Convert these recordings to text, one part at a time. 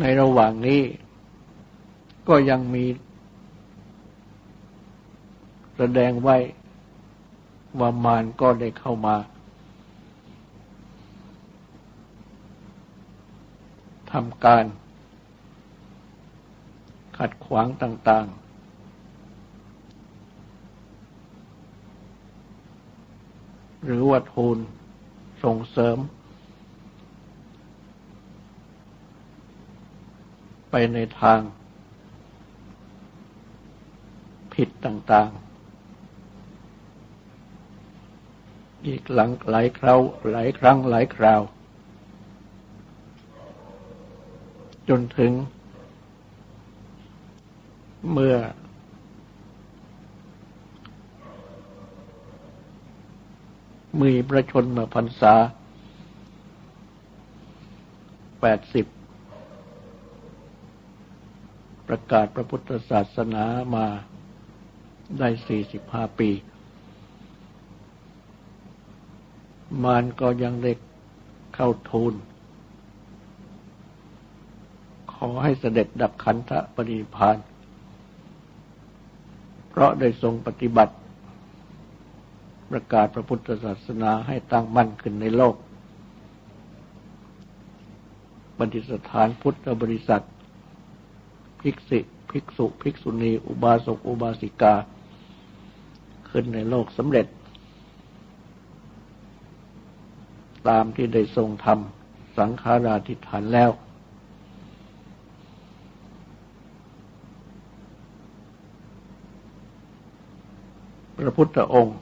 ในระหว่างนี้ ก็ยังมีแสดงไว้ว่ามารก็ได้เข้ามาทำการ ขัดขวางต่าง ๆ หรือว่าทูลส่งเสริม ไป ในทางผิดต่างๆ อีกหลังหลายคราวหลายครั้งหลายคราว จนถึง เมื่อ มีประชนมาพรรษาแปดสิบ ประกาศพระพุทธศาสนามาได้สี่สิบห้าปี มารก็ยังเด็กเข้าทูล ขอให้เสด็จดับขันธปริพาน เพราะได้ทรงปฏิบัติ ประกาศพระพุทธศาสนาให้ตั้งมั่นขึ้นในโลกปฏิสถานพุทธบริษัท ภิกษิภิกษุ ภิกษุณี อุบาสก อุบาสิกา ขึ้นในโลกสำเร็จ ตามที่ได้ทรงทำสังขาราธิฐานแล้ว พระพุทธองค์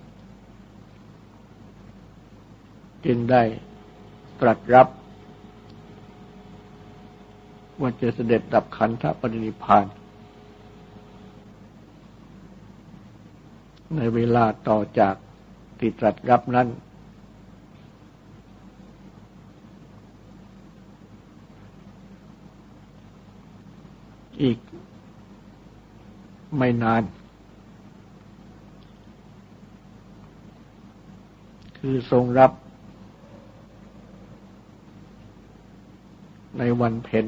จึงได้ตรัสรับ ว่าจะเสด็จดับขันธปรินิพาน ในเวลาต่อจากที่ตรัสรับนั้น อีกไม่นาน คือทรงรับในวันเพ็ญ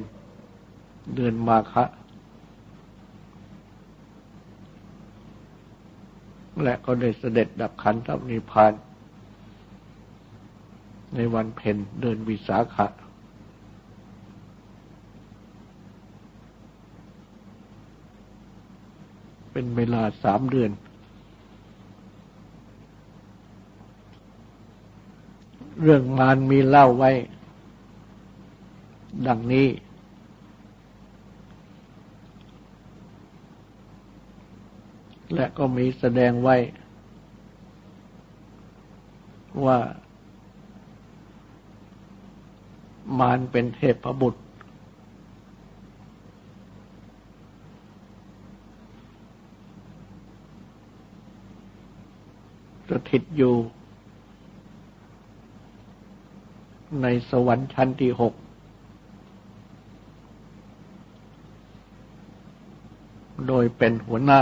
เดือนมาคะ และก็ได้เสด็จดับขันธปนิพาน ในวันเพ็ญเดือนวิสาขะเป็นเวลาสามเดือน เรื่องมารมีเล่าไว้ ดังนี้ และก็มีแสดงไว้ ว่า มารเป็นเทพบุตร สถิตอยู่ ในสวรรค์ชั้นที่หกโดยเป็นหัวหน้า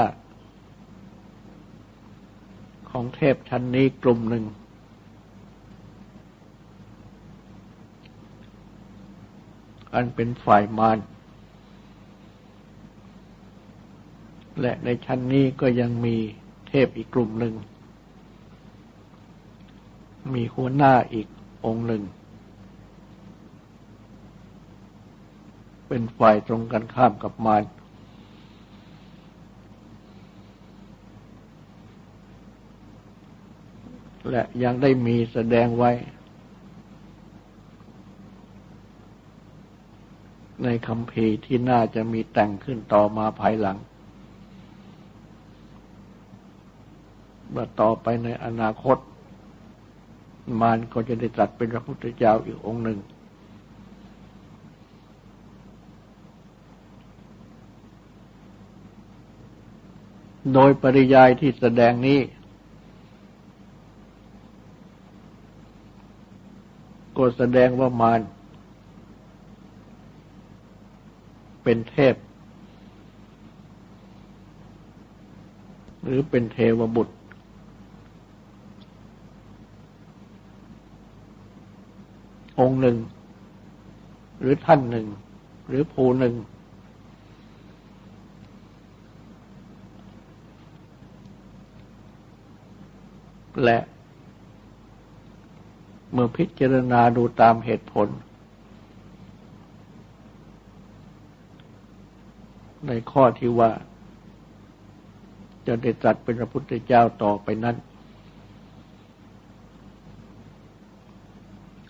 ของเทพชั้นนี้กลุ่มหนึ่ง อันเป็นฝ่ายมารและในชั้นนี้ก็ยังมีเทพอีกกลุ่มหนึ่ง มีหัวหน้าอีกองค์หนึ่ง เป็นฝ่ายตรงกันข้ามกับมาร และยังได้มีแสดงไว้ ในคำพีที่น่าจะมีแต่งขึ้นต่อมาภายหลังเมื่อต่อไปในอนาคต มารก็จะได้จัดเป็นพระพุทธเจ้าอีกองค์หนึ่ง โดยปริยายที่แสดงนี้ ก็แสดงว่ามารเป็นเทพ หรือเป็นเทวบุตร องค์หนึ่ง หรือท่านหนึ่ง หรือภูหนึ่ง และ เมื่อพิจารณาดูตามเหตุผล ในข้อที่ว่า จะได้จัดเป็นพระพุทธเจ้าต่อไปนั้น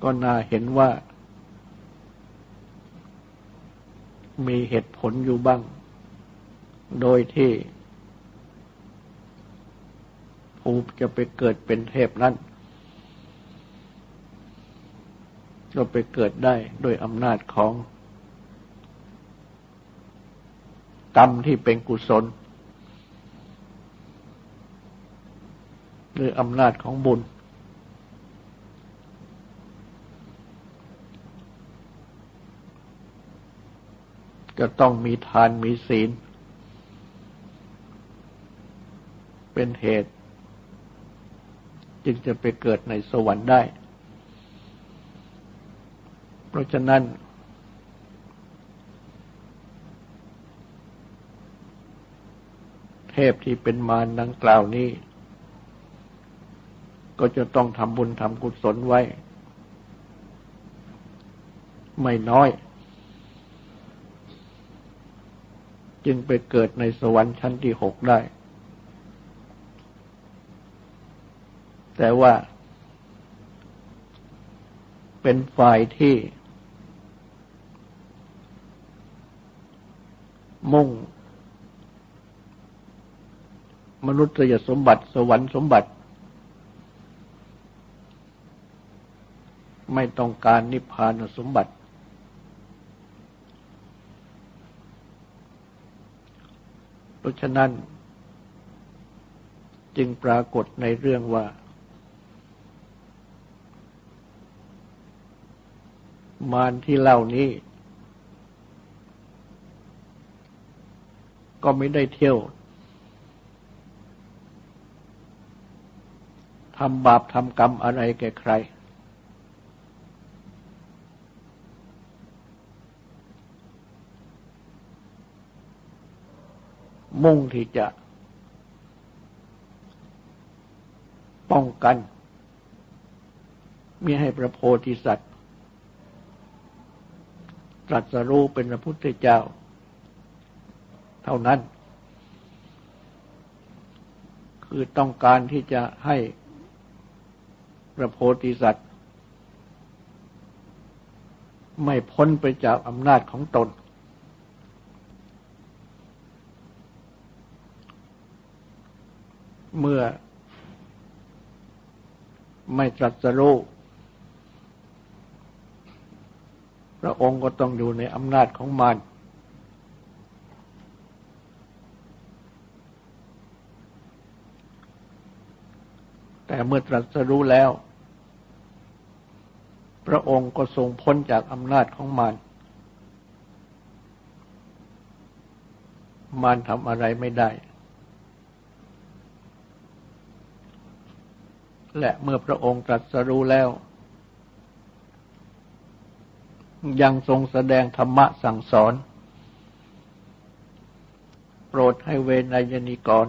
ก็น่าเห็นว่า มีเหตุผลอยู่บ้าง โดยที่ภูจะไปเกิดเป็นเทพนั้น ก็ไปเกิดได้โดยอำนาจของกรรมที่เป็นกุศลหรืออำนาจของบุญ จะต้องมีทานมีศีล เป็นเหตุ จึงจะไปเกิดในสวรรค์ได้ เพราะฉะนั้น เทพที่เป็นมารดังกล่าวนี้ ก็จะต้องทำบุญทำกุศลไว้ ไม่น้อย จึงไปเกิดในสวรรค์ชั้นที่หกได้ แต่ว่าเป็นฝ่ายที่ มุ่ง มนุษยสมบัติ สวรรค์สมบัติ ไม่ต้องการนิพพานสมบัติ เพราะฉะนั้น จึงปรากฏในเรื่องว่า มารที่เล่านี้ ก็ไม่ได้เที่ยวทำบาปทำกรรมอะไรแก่ใคร มุ่งที่จะ ป้องกันมิให้พระโพธิสัตว์ตรัสรู้เป็นพระพุทธเจ้า เท่านั้น คือต้องการที่จะให้พระโพธิสัตว์ ไม่พ้นไปจากอำนาจของตน เมื่อไม่ตรัสรู้พระองค์ก็ต้องอยู่ในอำนาจของมาร แต่เมื่อตรัสรู้แล้ว พระองค์ก็ทรงพ้นจากอำนาจของมารมารทำอะไรไม่ได้ และเมื่อพระองค์ตรัสรู้แล้ว ยังทรงแสดงธรรมะสั่งสอน โปรดให้เวนยนิกร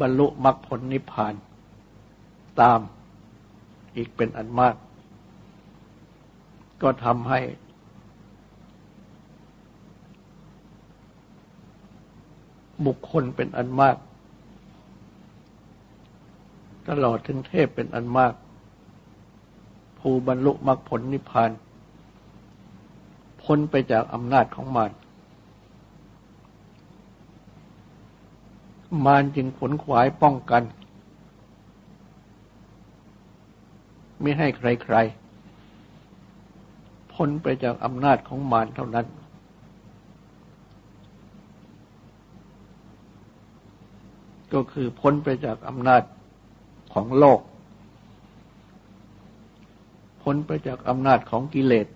บรรลุมรรคผลนิพพาน ตามอีกเป็นอันมาก ก็ทำให้ บุคคลเป็นอันมาก ตลอดถึงเทพเป็นอันมาก ผู้บรรลุมรรคผลนิพพาน พ้นไปจากอำนาจของมาร มารจึงขนขวายป้องกัน ไม่ให้ใครๆ พ้นไปจากอำนาจของมารเท่านั้น ก็คือพ้นไปจากอำนาจของโลก พ้นไปจากอำนาจของกิเลส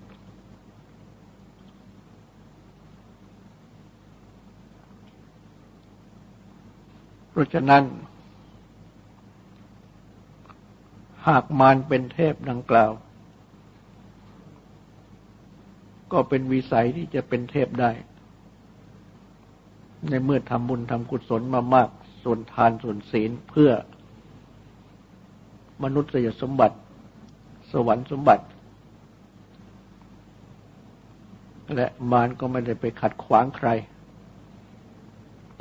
เพราะฉะนั้น หากมารเป็นเทพดังกล่าว ก็เป็นวิสัยที่จะเป็นเทพได้ ในเมื่อทำบุญทำกุศลมามาก ส่วนทานส่วนศีลเพื่อมนุษยสมบัติ สวรรค์สมบัติ และมารก็ไม่ได้ไปขัดขวางใคร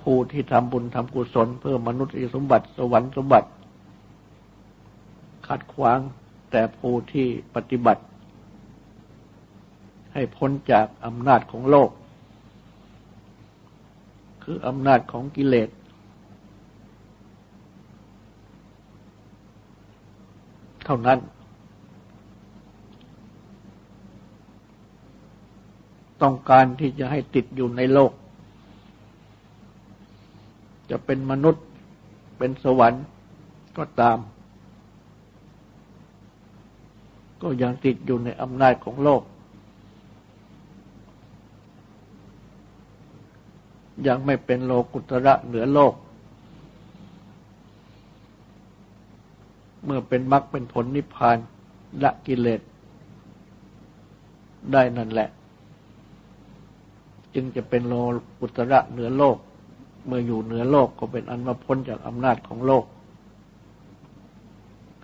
ผู้ที่ทำบุญทำกุศล เพื่อมนุษย์สมบัติ สวรรค์สมบัติ ขัดขวางแต่ผู้ที่ปฏิบัติ ให้พ้นจากอำนาจของโลก คืออำนาจของกิเลสเท่านั้น ต้องการที่จะให้ติดอยู่ในโลก จะเป็นมนุษย์เป็นสวรรค์ก็ตาม ก็ยังติดอยู่ในอำนาจของโลก ยังไม่เป็นโลกุตระเหนือโลก เมื่อเป็นมรรคเป็นผลนิพพานละกิเลสได้นั่นแหละ จึงจะเป็นโลกุตระเหนือโลก เมื่ออยู่เหนือโลกก็เป็นอันมาพ้นจากอำนาจของโลก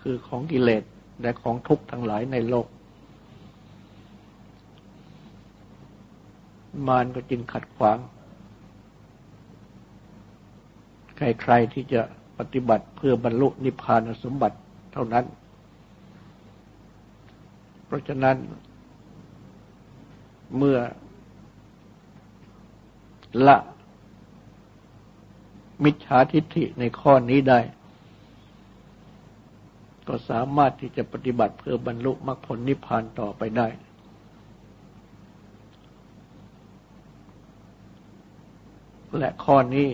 คือของกิเลสและของทุกข์ทั้งหลายในโลก มารก็จึงขัดขวาง ใครๆที่จะปฏิบัติเพื่อบรรลุนิพพานสมบัติเท่านั้น เพราะฉะนั้น เมื่อละ มิจฉาทิฏฐิในข้อนี้ได้ ก็สามารถที่จะปฏิบัติเพื่อบรรลุมรรคผลนิพพานต่อไปได้ และข้อนี้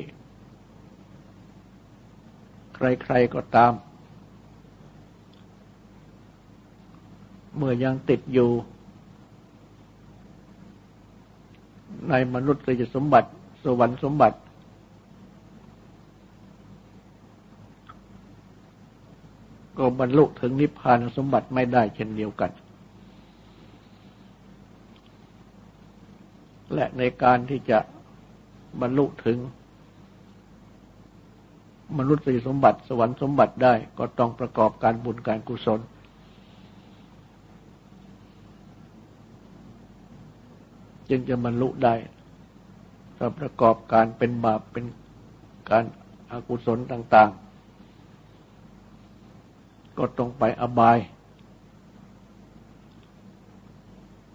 ใครๆก็ตาม เมื่อยังติดอยู่ ในมนุษยสมบัติ สวรรค์สมบัติ ก็บรรลุถึงนิพพานสมบัติไม่ได้เช่นเดียวกัน และในการที่จะบรรลุถึง มนุษยสมบัติสวรรค์สมบัติได้ก็ต้องประกอบการบุญการกุศล จึงจะบรรลุได้ถ้าประกอบการเป็นบาปเป็นการอากุศลต่าง ๆ ก็ต้องไปอบาย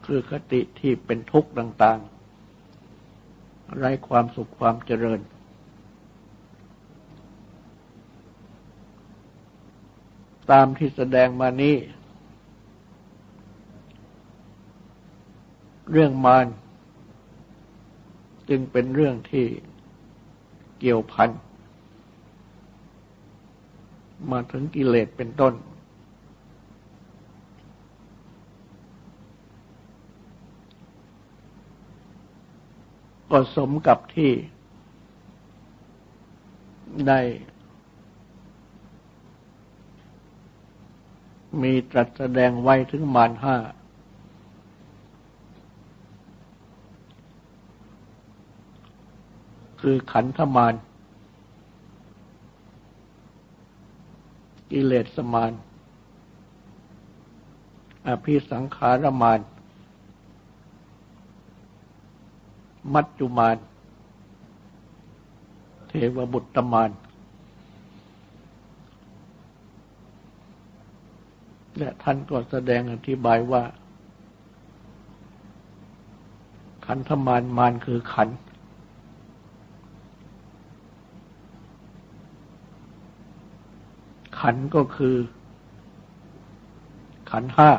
คือคติที่เป็นทุกข์ต่าง ๆ ไร้ความสุขความเจริญ ตามที่แสดงมานี้ เรื่องมารจึงเป็นเรื่องที่เกี่ยวพัน มาถึงกิเลสเป็นต้น ก็สมกับที่ได้ มีตรัสแสดงไว้ถึงมารห้าคือขันธมาร กิเลสมารอภิสังขารมารมัจจุมารเทวบุตรมารและท่านก็แสดงอธิบายว่า ขันธมารมารคือขันธ ขันก็คือ ขันห้า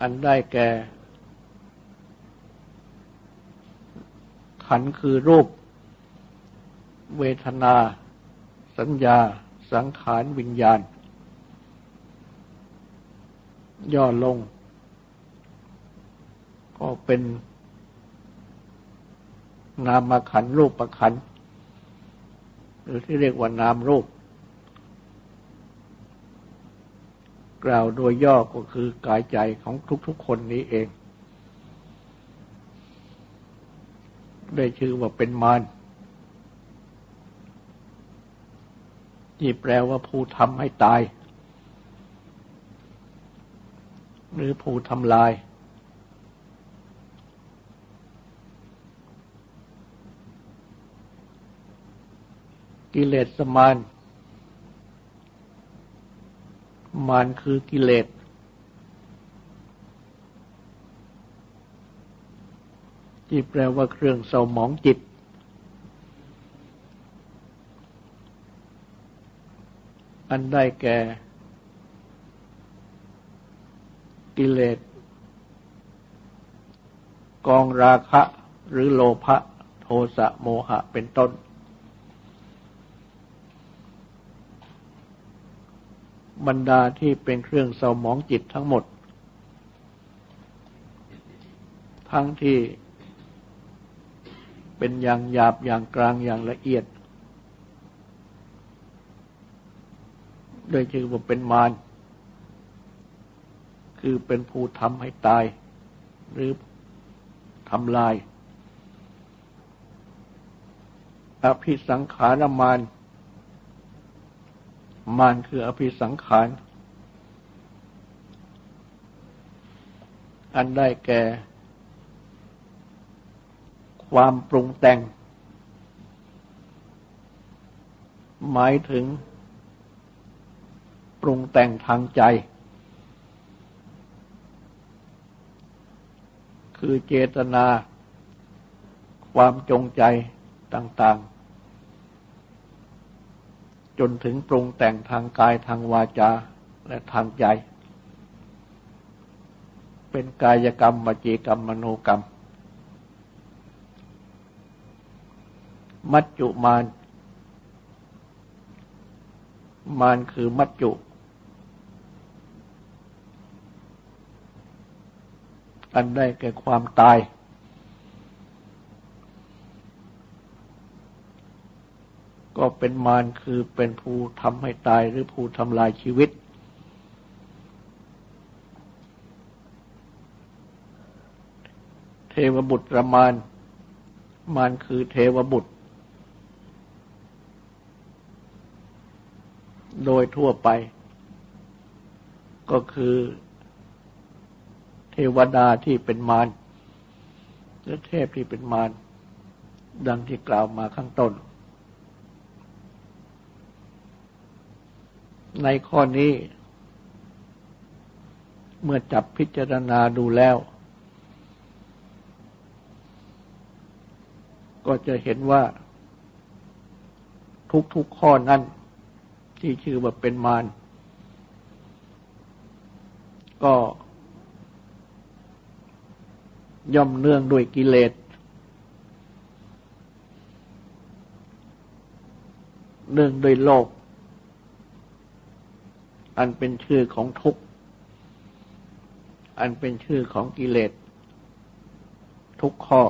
อันได้แก่ ขันคือรูป เวทนา สัญญา สังขารวิญญาณ ย่อลง ก็เป็นนามขันรูปะขัน หรือที่เรียกว่านามรูป กล่าวโดยย่อก็คือกายใจของทุกๆคนนี้เอง ได้ชื่อว่าเป็นมารที่แปลว่าผู้ทำให้ตาย หรือผู้ทำลาย กิเลสมานมานคือกิเลส ที่แปลว่าเครื่องเศร้าหมองจิต อันได้แก่ กิเลส กองราคะหรือโลภะโทสะโมหะเป็นต้น บรรดาที่เป็นเครื่องเศร้าหมองจิตทั้งหมด ทั้งที่เป็นอย่างหยาบอย่างกลางอย่างละเอียดโดยชื่อว่าเป็นมารคือเป็นผู้ทำให้ตาย หรือทำลาย อภิสังขารมาร มานคืออภิสังขาร อันได้แก่ ความปรุงแต่ง หมายถึง ปรุงแต่งทางใจ คือเจตนา ความจงใจต่าง ๆ จนถึงปรุงแต่งทางกายทางวาจาและทางใจ เป็นกายกรรมมจีกรรมมโนกรรม มัจจุมาน มานคือมัจจุ อันได้แก่ความตาย ก็เป็นมารคือเป็นผู้ทำให้ตายหรือผู้ทำลายชีวิต เทวบุตรมารมารคือเทวบุตร โดยทั่วไป ก็คือเทวดาที่เป็นมารและเทพที่เป็นมารดังที่กล่าวมาข้างต้น ในข้อนี้ เมื่อจับพิจารณาดูแล้ว ก็จะเห็นว่าทุกๆข้อนั้น ที่ชื่อว่าเป็นมารก็ย่อมเนื่องด้วยกิเลส เนื่องด้วยโลก อันเป็นชื่อของทุกข์อันเป็นชื่อของกิเลสทุกข้อ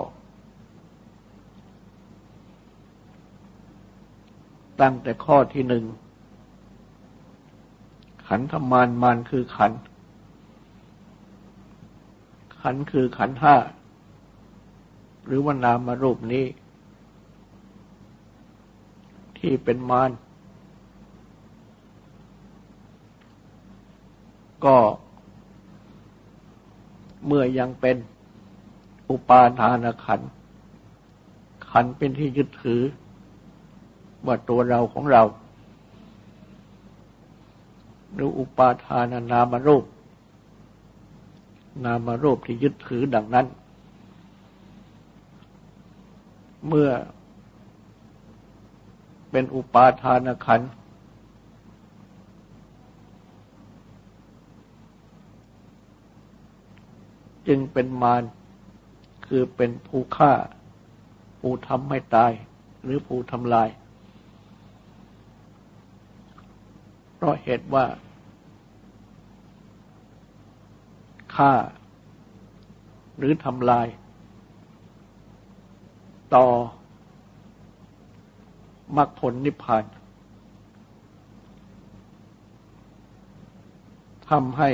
ตั้งแต่ข้อที่หนึ่ง ขันธมานมานคือขัน ขันคือขันห้า หรือว่านามารูปนี้ ที่เป็นมาร ก็เมื่อยังเป็นอุปาทานขัน ขันเป็นที่ยึดถือ ว่าตัวเราของเรา หรืออุปาทานนามรูป นามรูปที่ยึดถือดังนั้น เมื่อเป็นอุปาทานขัน จึงเป็นมารคือเป็นผู้ฆ่า ผู้ทำให้ตาย หรือผู้ทำลาย เพราะเหตุว่าฆ่า หรือทำลาย ต่อมรรคผลนิพพานทำให้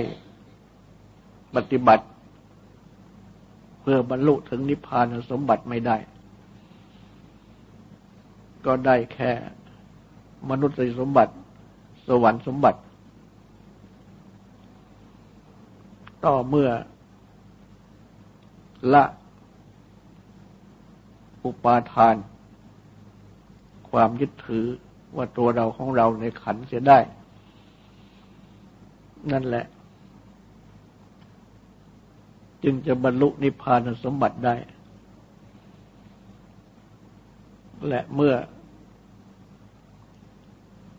ปฏิบัติ พื่อบรรลุถึงนิพพานสมบัติไม่ได้ ก็ได้แค่มนุษย์สมบัติ สวรรค์สมบัติ ต่อเมื่อละอุปาทาน ความยึดถือว่าตัวเราของเราในขันเสียได้ นั่นแหละ จึงจะบรรลุนิพพานสมบัติได้ และเมื่อ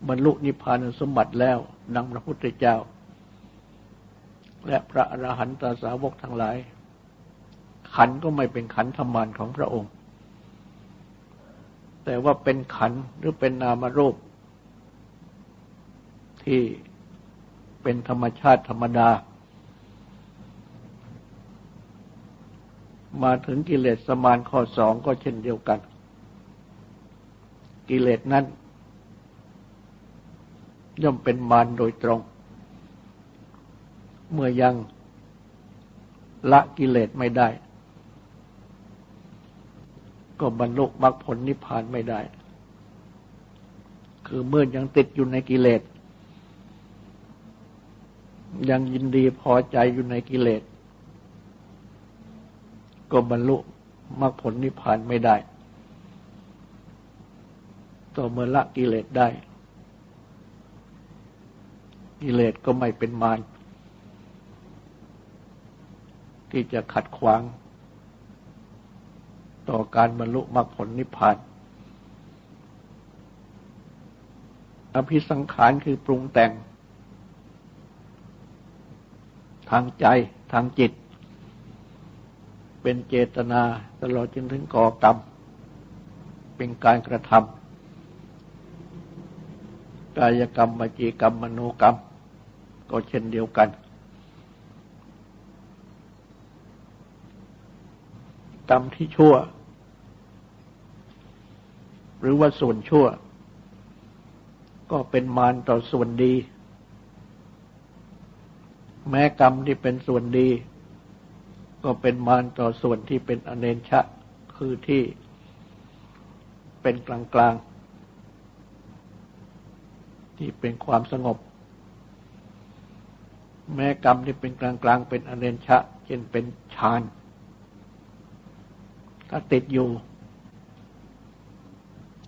บรรลุนิพพานสมบัติแล้วดังพระพุทธเจ้า และพระอรหันตสาวกทั้งหลาย ขันก็ไม่เป็นขันธรรมานของพระองค์ แต่ว่าเป็นขันหรือเป็นนามรูป ที่เป็นธรรมชาติธรรมดา มาถึงกิเลสสมานข้อสองก็เช่นเดียวกัน กิเลสนั้น ย่อมเป็นมารโดยตรง เมื่อยังละกิเลสไม่ได้ ก็บรรลุมรรคผลนิพพานไม่ได้ คือเมื่อยังติดอยู่ในกิเลส ยังยินดีพอใจอยู่ในกิเลส ก็บรรลุมรรคผลนิพพานไม่ได้ ต่อเมื่อละกิเลสได้ กิเลสก็ไม่เป็นมารที่จะขัดขวาง ต่อการบรรลุมรรคผลนิพพาน อภิสังขารคือปรุงแต่ง ทางใจทางจิต เป็นเจตนาตลอดจนถึงก่อกรรม เป็นการกระทำกายกรรมมจีกรรมมโนกรรม ก็เช่นเดียวกัน กรรมที่ชั่ว หรือว่าส่วนชั่ว ก็เป็นมารต่อส่วนดี แม้กรรมที่เป็นส่วนดี ก็เป็นมารต่อส่วนที่เป็นอเนชะ คือที่เป็นกลางๆที่เป็นความสงบ แม้กรรมที่เป็นกลางๆเป็นอเนนชะ เช่นเป็นฌาน ถ้าติดอยู่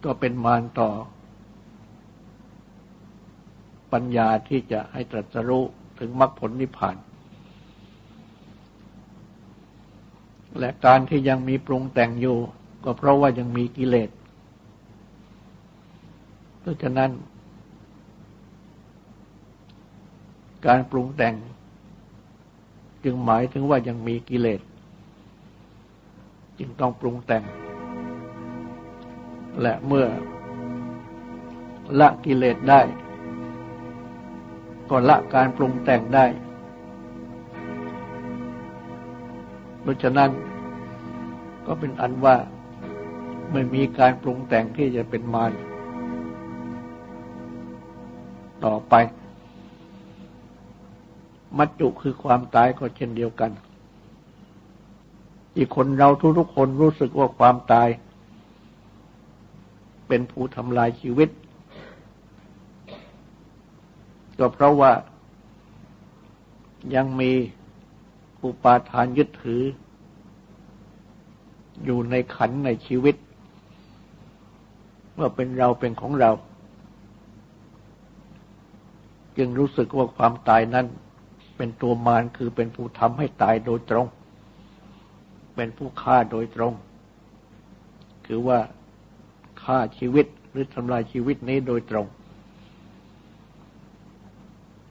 ก็เป็นมารต่อ ปัญญาที่จะให้ตรัสรู้ถึงมรรคผลนิพพาน และการที่ยังมีปรุงแต่งอยู่ ก็เพราะว่ายังมีกิเลส เพราะฉะนั้น การปรุงแต่ง จึงหมายถึงว่ายังมีกิเลส จึงต้องปรุงแต่ง และเมื่อละกิเลสได้ ก็ละการปรุงแต่งได้ เพราะฉะนั้นก็เป็นอันว่าไม่มีการปรุงแต่งที่จะเป็นมารต่อไป มัจจุคือความตายก็เช่นเดียวกัน อีกคนเราทุกๆคนรู้สึกว่าความตาย เป็นผู้ทำลายชีวิต ก็เพราะว่ายังมี อุปาทานยึดถือ อยู่ในขันในชีวิต ว่าเป็นเราเป็นของเรา จึงรู้สึกว่าความตายนั้น เป็นตัวมารคือเป็นผู้ทำให้ตายโดยตรง เป็นผู้ฆ่าโดยตรง คือว่าฆ่าชีวิตหรือทำลายชีวิตนี้โดยตรง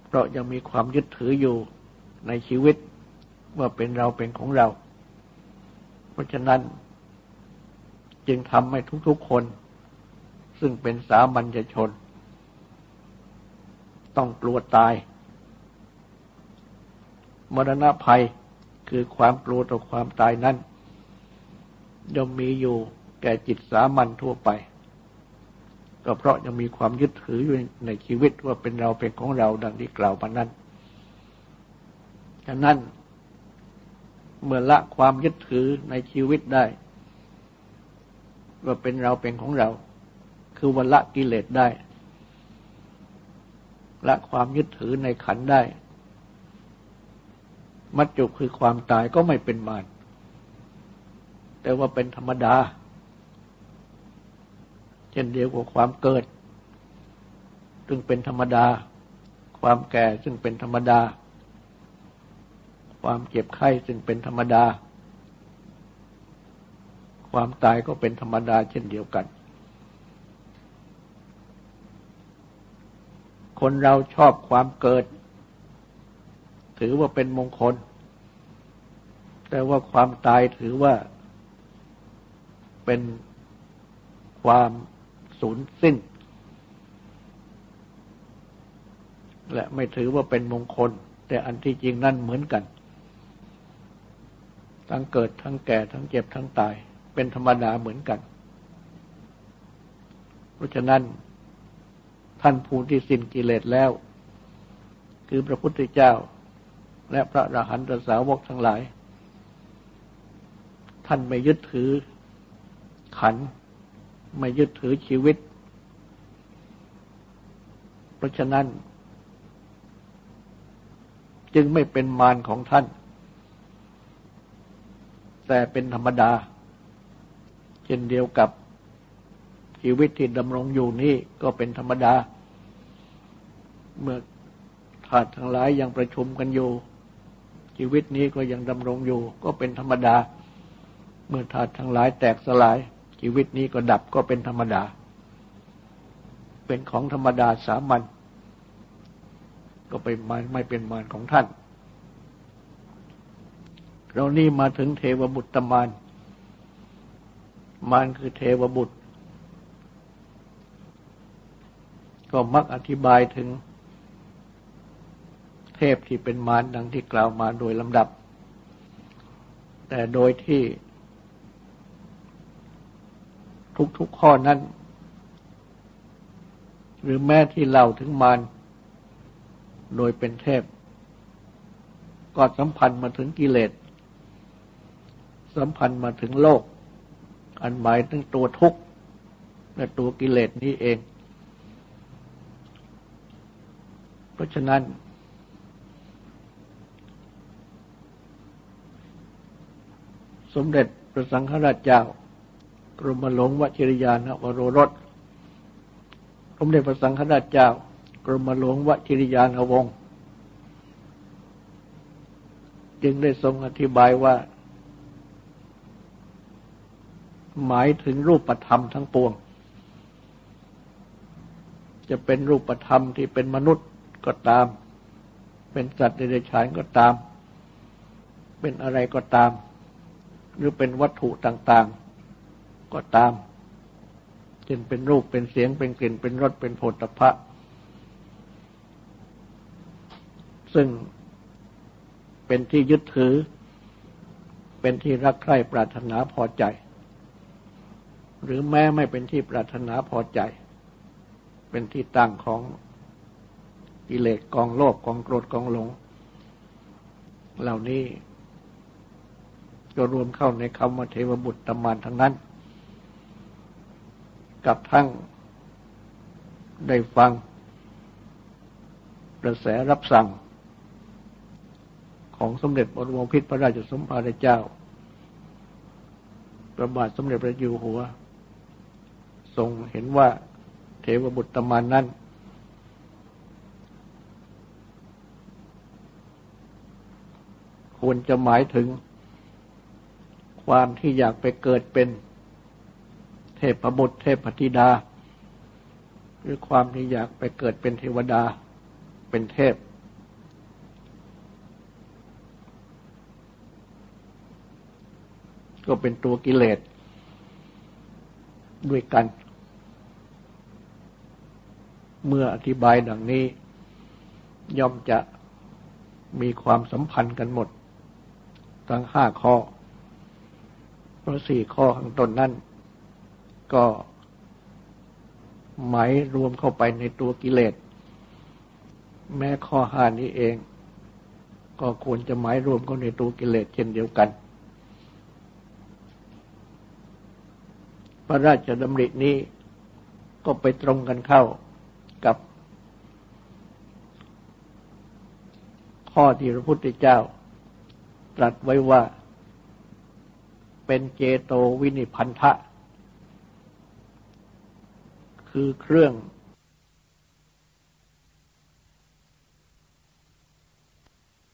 เพราะยังมีความยึดถืออยู่ในชีวิต ว่าเป็นเราเป็นของเรา เพราะฉะนั้นจึงทำให้ทุกๆคน ซึ่งเป็นสามัญชน ต้องกลัวตาย มรณะภัยคือความกลัวต่อความตายนั้นย่อมมีอยู่แก่จิตสามัญทั่วไป ก็เพราะยังมีความยึดถืออยู่ในชีวิตว่าเป็นเราเป็นของเราดังที่กล่าวมานั้น ฉะนั้น เมื่อละความยึดถือในชีวิตได้ ว่าเป็นเราเป็นของเรา คือวันละกิเลสได้ ละความยึดถือในขันได้ มัจจุคือความตายก็ไม่เป็นมารแต่ว่าเป็นธรรมดา เช่นเดียวกับความเกิด ซึ่งเป็นธรรมดา ความแก่ซึ่งเป็นธรรมดา ความเจ็บไข้ซึ่งเป็นธรรมดา ความตายก็เป็นธรรมดาเช่นเดียวกัน คนเราชอบความเกิด ถือว่าเป็นมงคล แต่ว่าความตายถือว่าเป็นความสูญสิ้น และไม่ถือว่าเป็นมงคล แต่อันที่จริงนั่นเหมือนกัน ทั้งเกิดทั้งแก่ทั้งเจ็บทั้งตาย เป็นธรรมดาเหมือนกัน เพราะฉะนั้น ท่านผู้ที่สิ้นกิเลสแล้ว คือพระพุทธเจ้า และพระอรหันตสาวกทั้งหลาย ท่านไม่ยึดถือขัน ไม่ยึดถือชีวิต เพราะฉะนั้น จึงไม่เป็นมารของท่าน แต่เป็นธรรมดา เช่นเดียวกับชีวิตที่ดำรงอยู่นี้ก็เป็นธรรมดา เมื่อธาตุทั้งหลายยังประชุมกันอยู่ ชีวิตนี้ก็ยังดำรงอยู่ ก็เป็นธรรมดา เมื่อธาตุทั้งหลายแตกสลาย ชีวิตนี้ก็ดับก็เป็นธรรมดา เป็นของธรรมดาสามัญก็ไปมานไม่เป็นมารของท่าน เรานี่มาถึงเทวบุตรมารมารคือเทวบุตร ก็มักอธิบายถึง เทพที่เป็นมารดังที่กล่าวมาโดยลำดับ แต่โดยที่ ทุกๆข้อนั้น หรือแม้ที่เล่าถึงมารโดยเป็นเทพ ก็สัมพันธ์มาถึงกิเลส สัมพันธ์มาถึงโลก อันหมายถึงตัวทุกข์และตัวกิเลสนี้เอง เพราะฉะนั้น สมเด็จพระสังฆราชเจ้ากรมหลวงวชิรยานวโรรสสมเด็จพระสังฆราชเจ้ากรมหลวงวชิรยานวงศ์จึงได้ทรงอธิบายว่า หมายถึงรูปธรรมทั้งปวง จะเป็นรูปธรรมที่เป็นมนุษย์ก็ตาม เป็นสัตว์เดรัจฉานก็ตาม เป็นอะไรก็ตาม หรือเป็นวัตถุต่างๆ ก็ตามเช่นเป็นรูปเป็นเสียงเป็นกลิ่นเป็นรสเป็นโผฏฐะซึ่งเป็นที่ยึดถือ เป็นที่รักใคร่ปรารถนาพอใจ หรือแม้ไม่เป็นที่ปรารถนาพอใจ เป็นที่ตั้งของกิเลสกองโลภกองโกรธกองหลง เหล่านี้ก็รวมเข้าในคำว่าเทวบุตรตมานทั้งนั้น กับทั้งได้ฟังกระแสรับสั่ง ของสมเด็จบรมพิตรพระราชสมภารเจ้า ประบาทสมเด็จพระอยู่หัว ทรงเห็นว่าเทวบุตรมานนั้น ควรจะหมายถึง ความที่อยากไปเกิดเป็นเทพบุตรเทพธิดา หรือความที่อยากไปเกิดเป็นเทวดาเป็นเทพก็เป็นตัวกิเลสด้วยกัน เมื่ออธิบายดังนี้ ย่อมจะมีความสัมพันธ์กันหมด ทั้งห้าข้อ เพราะสี่ข้อข้างต้นนั้นก็หมายรวมเข้าไปในตัวกิเลส แม้ข้อห้านี้เอง ก็ควรจะหมายรวมเข้าในตัวกิเลสเช่นเดียวกัน พระราชดำรินี้ก็ไปตรงกันเข้า กับข้อที่พระพุทธเจ้า ตรัสไว้ว่าเป็นเจโตวินิพันธะ คือเครื่อง